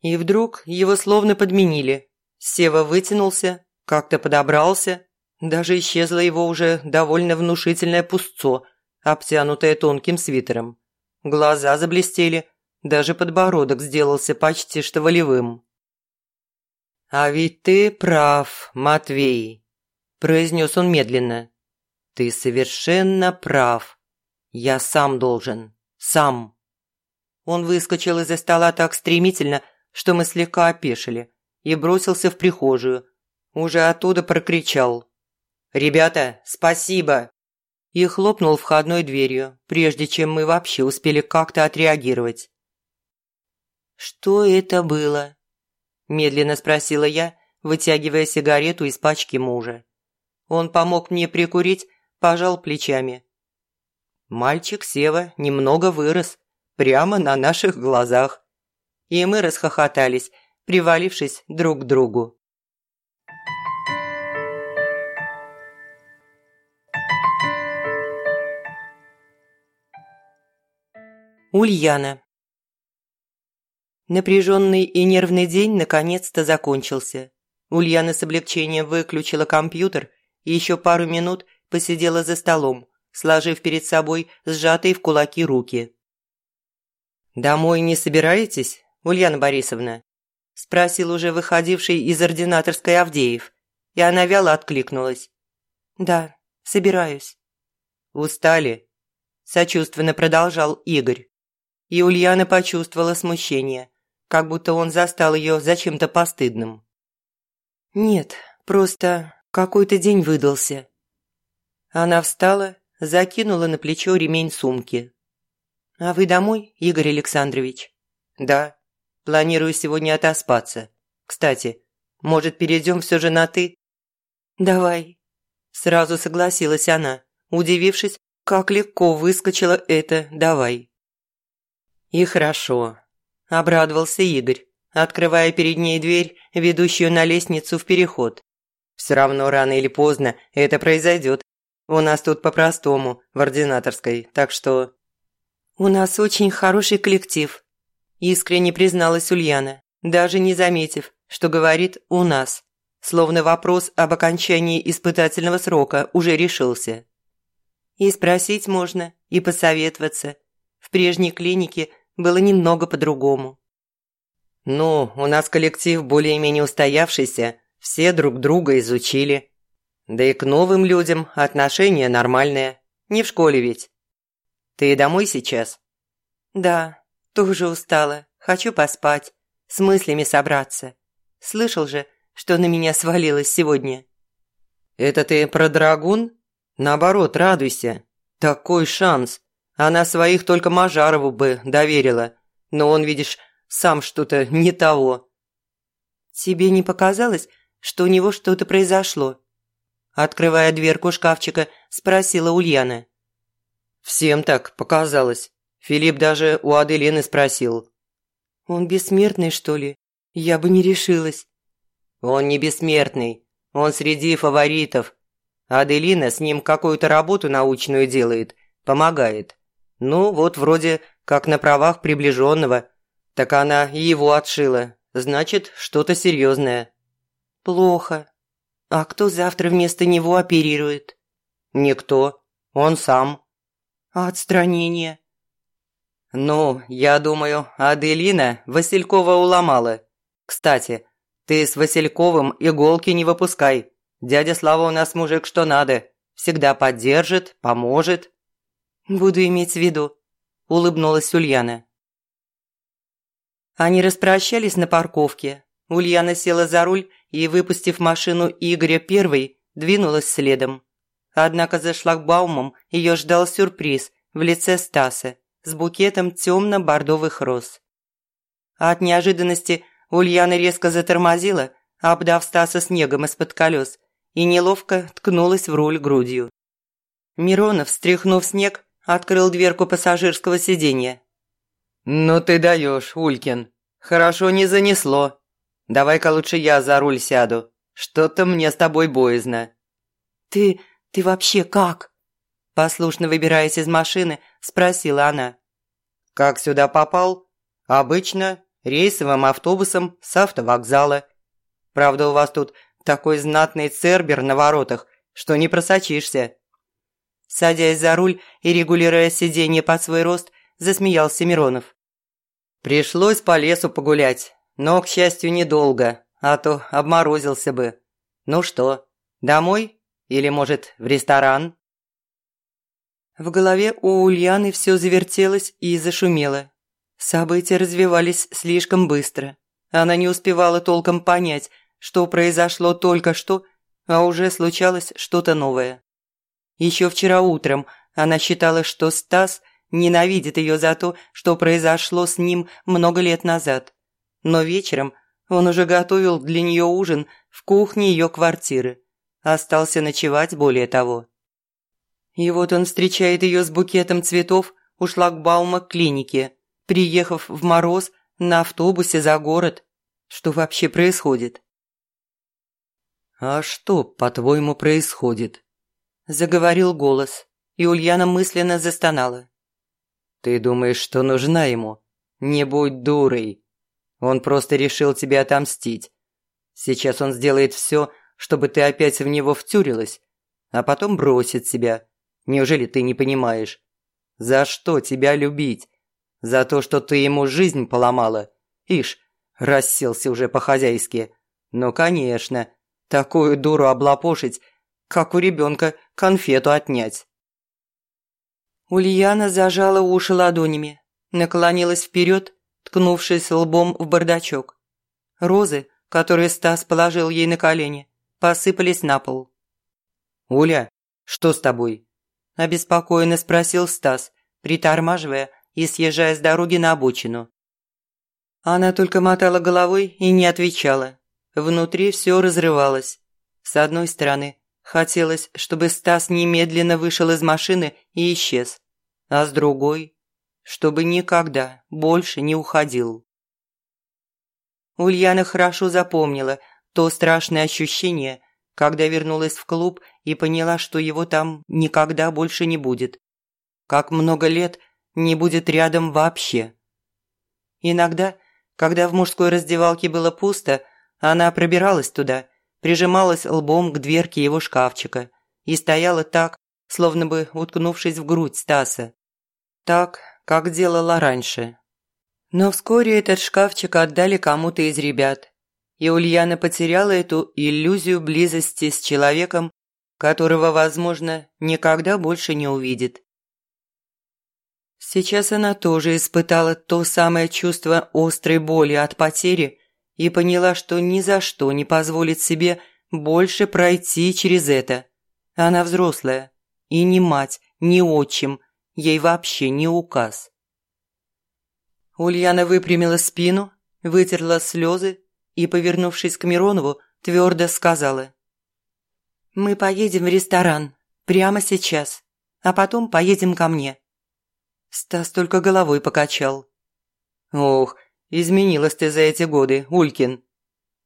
И вдруг его словно подменили. Сева вытянулся, как-то подобрался, даже исчезло его уже довольно внушительное пустцо – обтянутая тонким свитером. Глаза заблестели, Даже подбородок сделался почти что волевым. «А ведь ты прав, Матвей», – произнес он медленно. «Ты совершенно прав. Я сам должен. Сам». Он выскочил из-за стола так стремительно, что мы слегка опешили, и бросился в прихожую. Уже оттуда прокричал. «Ребята, спасибо!» И хлопнул входной дверью, прежде чем мы вообще успели как-то отреагировать. «Что это было?» – медленно спросила я, вытягивая сигарету из пачки мужа. Он помог мне прикурить, пожал плечами. Мальчик Сева немного вырос, прямо на наших глазах. И мы расхохотались, привалившись друг к другу. Ульяна Напряженный и нервный день наконец-то закончился. Ульяна с облегчением выключила компьютер и еще пару минут посидела за столом, сложив перед собой сжатые в кулаки руки. «Домой не собираетесь, Ульяна Борисовна?» – спросил уже выходивший из ординаторской Авдеев, и она вяло откликнулась. «Да, собираюсь». «Устали?» – сочувственно продолжал Игорь. И Ульяна почувствовала смущение, как будто он застал ее за чем-то постыдным. «Нет, просто какой-то день выдался». Она встала, закинула на плечо ремень сумки. «А вы домой, Игорь Александрович?» «Да. Планирую сегодня отоспаться. Кстати, может, перейдем все же на «ты»?» «Давай». Сразу согласилась она, удивившись, как легко выскочила это «давай». «И хорошо. Обрадовался Игорь, открывая перед ней дверь, ведущую на лестницу в переход. «Все равно рано или поздно это произойдет. У нас тут по-простому, в ординаторской, так что...» «У нас очень хороший коллектив», – искренне призналась Ульяна, даже не заметив, что говорит «у нас», словно вопрос об окончании испытательного срока уже решился. И спросить можно, и посоветоваться. В прежней клинике было немного по-другому. «Ну, у нас коллектив более-менее устоявшийся, все друг друга изучили. Да и к новым людям отношение нормальное, не в школе ведь. Ты домой сейчас?» «Да, тоже устала, хочу поспать, с мыслями собраться. Слышал же, что на меня свалилось сегодня». «Это ты про драгун? Наоборот, радуйся. Такой шанс. Она своих только Мажарову бы доверила. Но он, видишь, сам что-то не того. Тебе не показалось, что у него что-то произошло? Открывая дверку шкафчика, спросила Ульяна. Всем так показалось. Филипп даже у Аделины спросил. Он бессмертный, что ли? Я бы не решилась. Он не бессмертный. Он среди фаворитов. Аделина с ним какую-то работу научную делает, помогает. Ну, вот вроде как на правах приближенного. Так она и его отшила. Значит, что-то серьезное. Плохо. А кто завтра вместо него оперирует? Никто. Он сам. А отстранение? Ну, я думаю, Аделина Василькова уломала. Кстати, ты с Васильковым иголки не выпускай. Дядя Слава у нас мужик что надо. Всегда поддержит, поможет. «Буду иметь в виду», – улыбнулась Ульяна. Они распрощались на парковке. Ульяна села за руль и, выпустив машину Игоря первой, двинулась следом. Однако за шлагбаумом ее ждал сюрприз в лице Стаса с букетом темно-бордовых роз. От неожиданности Ульяна резко затормозила, обдав Стаса снегом из-под колес, и неловко ткнулась в руль грудью. Миронов, стряхнув снег, открыл дверку пассажирского сиденья. «Ну ты даешь, Улькин. Хорошо не занесло. Давай-ка лучше я за руль сяду. Что-то мне с тобой боязно». «Ты... ты вообще как?» Послушно выбираясь из машины, спросила она. «Как сюда попал?» «Обычно рейсовым автобусом с автовокзала. Правда, у вас тут такой знатный цербер на воротах, что не просочишься». Садясь за руль и регулируя сиденье под свой рост, засмеялся Миронов. Пришлось по лесу погулять, но, к счастью, недолго, а то обморозился бы. Ну что, домой? Или, может, в ресторан?» В голове у Ульяны все завертелось и зашумело. События развивались слишком быстро. Она не успевала толком понять, что произошло только что, а уже случалось что-то новое. Еще вчера утром она считала, что Стас ненавидит ее за то, что произошло с ним много лет назад. Но вечером он уже готовил для нее ужин в кухне ее квартиры. Остался ночевать более того. И вот он встречает ее с букетом цветов у шлагбаума клиники, приехав в мороз на автобусе за город. Что вообще происходит? «А что, по-твоему, происходит?» Заговорил голос, и Ульяна мысленно застонала. «Ты думаешь, что нужна ему? Не будь дурой. Он просто решил тебе отомстить. Сейчас он сделает все, чтобы ты опять в него втюрилась, а потом бросит себя. Неужели ты не понимаешь? За что тебя любить? За то, что ты ему жизнь поломала? Ишь, расселся уже по-хозяйски. Ну, конечно, такую дуру облапошить, как у ребенка конфету отнять. Ульяна зажала уши ладонями, наклонилась вперед, ткнувшись лбом в бардачок. Розы, которые Стас положил ей на колени, посыпались на пол. «Уля, что с тобой?» – обеспокоенно спросил Стас, притормаживая и съезжая с дороги на обочину. Она только мотала головой и не отвечала. Внутри все разрывалось. С одной стороны, хотелось, чтобы Стас немедленно вышел из машины и исчез. А с другой, чтобы никогда больше не уходил. Ульяна хорошо запомнила то страшное ощущение, когда вернулась в клуб и поняла, что его там никогда больше не будет. Как много лет не будет рядом вообще. Иногда, когда в мужской раздевалке было пусто, она пробиралась туда, прижималась лбом к дверке его шкафчика и стояла так, словно бы уткнувшись в грудь Стаса. Так, как делала раньше. Но вскоре этот шкафчик отдали кому-то из ребят, и Ульяна потеряла эту иллюзию близости с человеком, которого, возможно, никогда больше не увидит. Сейчас она тоже испытала то самое чувство острой боли от потери и поняла, что ни за что не позволит себе больше пройти через это. Она взрослая, и ни мать, ни отчим, ей вообще не указ. Ульяна выпрямила спину, вытерла слезы и, повернувшись к Миронову, твердо сказала. «Мы поедем в ресторан прямо сейчас, а потом поедем ко мне. Стас только головой покачал. «Ох, изменилась ты за эти годы, Улькин».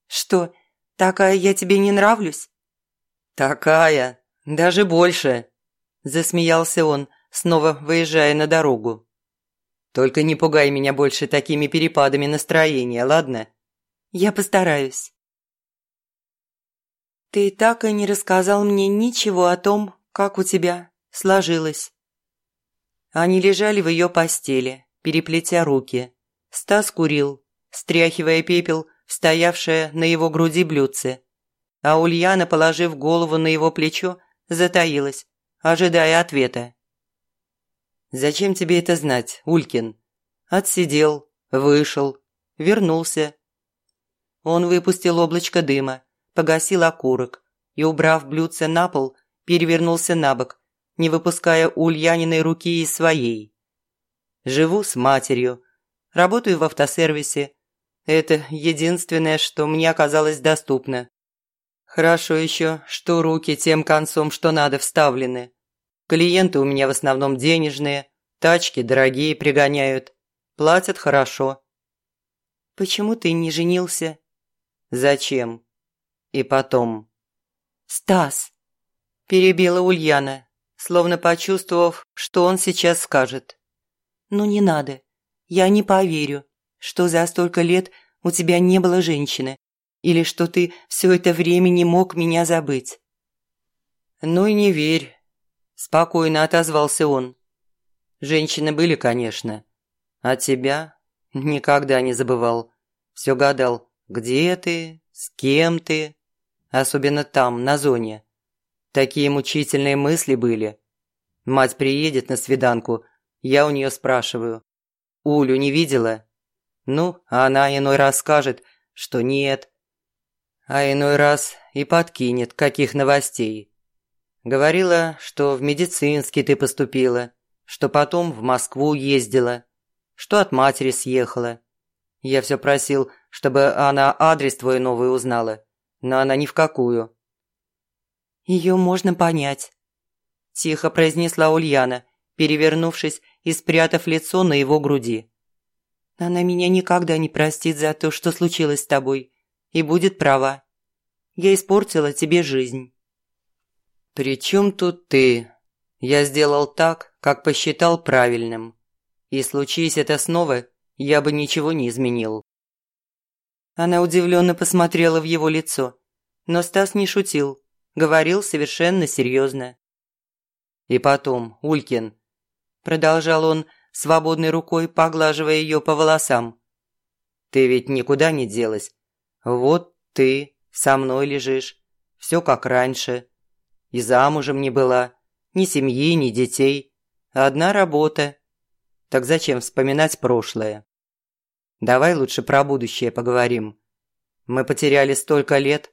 «Что, такая я тебе не нравлюсь?» «Такая, даже больше», – засмеялся он, снова выезжая на дорогу. «Только не пугай меня больше такими перепадами настроения, ладно?» «Я постараюсь». «Ты так и не рассказал мне ничего о том, как у тебя сложилось». Они лежали в ее постели, переплетя руки. Стас курил, стряхивая пепел, стоявшее на его груди блюдце. А Ульяна, положив голову на его плечо, затаилась, ожидая ответа. «Зачем тебе это знать, Улькин?» Отсидел, вышел, вернулся. Он выпустил облачко дыма, погасил окурок и, убрав блюдце на пол, перевернулся на бок, не выпуская Ульяниной руки из своей. Живу с матерью, работаю в автосервисе. Это единственное, что мне оказалось доступно. Хорошо еще, что руки тем концом, что надо, вставлены. Клиенты у меня в основном денежные, тачки дорогие пригоняют, платят хорошо. Почему ты не женился? Зачем? И потом. Стас, перебила Ульяна, словно почувствовав, что он сейчас скажет. «Ну не надо. Я не поверю, что за столько лет у тебя не было женщины, или что ты все это время не мог меня забыть». «Ну и не верь», – спокойно отозвался он. «Женщины были, конечно. А тебя Никогда не забывал. Все гадал, где ты, с кем ты. Особенно там, на зоне. Такие мучительные мысли были. Мать приедет на свиданку, я у нее спрашиваю. Улю не видела? Ну, а она иной раз скажет, что нет. А иной раз и подкинет каких новостей. Говорила, что в медицинский ты поступила, что потом в Москву ездила, что от матери съехала. Я все просил, чтобы она адрес твой новый узнала, но она ни в какую. Ее можно понять. Тихо произнесла Ульяна, перевернувшись и спрятав лицо на его груди. «Она меня никогда не простит за то, что случилось с тобой, и будет права. Я испортила тебе жизнь». «При чем тут ты? Я сделал так, как посчитал правильным. И случись это снова, я бы ничего не изменил». Она удивленно посмотрела в его лицо, но Стас не шутил, говорил совершенно серьезно. «И потом, Улькин, продолжал он, свободной рукой поглаживая ее по волосам. «Ты ведь никуда не делась. Вот ты со мной лежишь. Все как раньше. И замужем не была. Ни семьи, ни детей. Одна работа. Так зачем вспоминать прошлое? Давай лучше про будущее поговорим. Мы потеряли столько лет,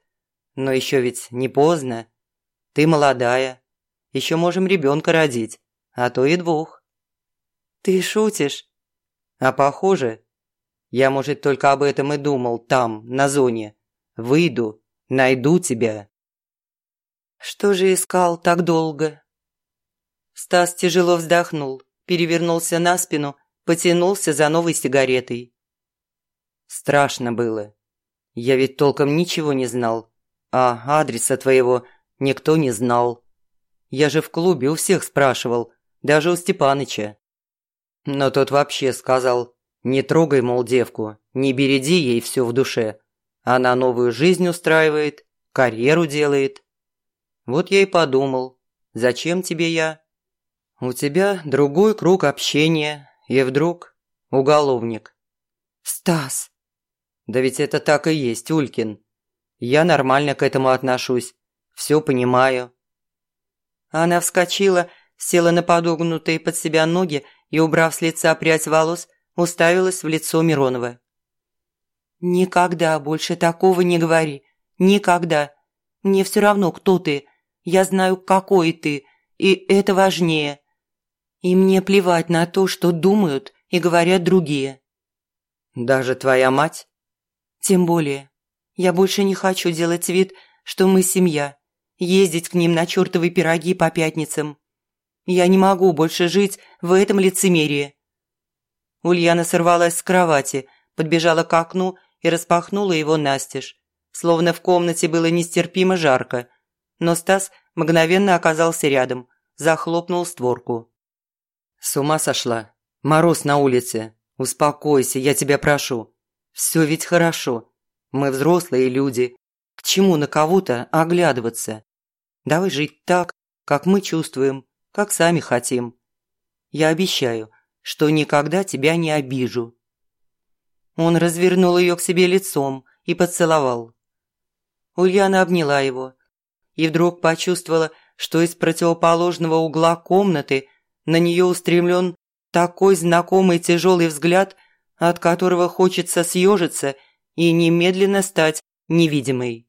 но еще ведь не поздно. Ты молодая. Еще можем ребенка родить, а то и двух. «Ты шутишь?» «А похоже. Я, может, только об этом и думал там, на зоне. Выйду, найду тебя». «Что же искал так долго?» Стас тяжело вздохнул, перевернулся на спину, потянулся за новой сигаретой. «Страшно было. Я ведь толком ничего не знал. А адреса твоего никто не знал. Я же в клубе у всех спрашивал, даже у Степаныча. Но тот вообще сказал, не трогай, мол, девку, не береди ей все в душе. Она новую жизнь устраивает, карьеру делает. Вот я и подумал, зачем тебе я? У тебя другой круг общения, и вдруг уголовник. Стас! Да ведь это так и есть, Улькин. Я нормально к этому отношусь, все понимаю. Она вскочила, села на подогнутые под себя ноги и, убрав с лица прядь волос, уставилась в лицо Миронова. «Никогда больше такого не говори. Никогда. Мне все равно, кто ты. Я знаю, какой ты, и это важнее. И мне плевать на то, что думают и говорят другие». «Даже твоя мать?» «Тем более. Я больше не хочу делать вид, что мы семья, ездить к ним на чертовы пироги по пятницам. Я не могу больше жить в этом лицемерии». Ульяна сорвалась с кровати, подбежала к окну и распахнула его настежь. Словно в комнате было нестерпимо жарко. Но Стас мгновенно оказался рядом, захлопнул створку. «С ума сошла? Мороз на улице. Успокойся, я тебя прошу. Все ведь хорошо. Мы взрослые люди. К чему на кого-то оглядываться? Давай жить так, как мы чувствуем, как сами хотим. Я обещаю, что никогда тебя не обижу». Он развернул ее к себе лицом и поцеловал. Ульяна обняла его и вдруг почувствовала, что из противоположного угла комнаты на нее устремлен такой знакомый тяжелый взгляд, от которого хочется съежиться и немедленно стать невидимой.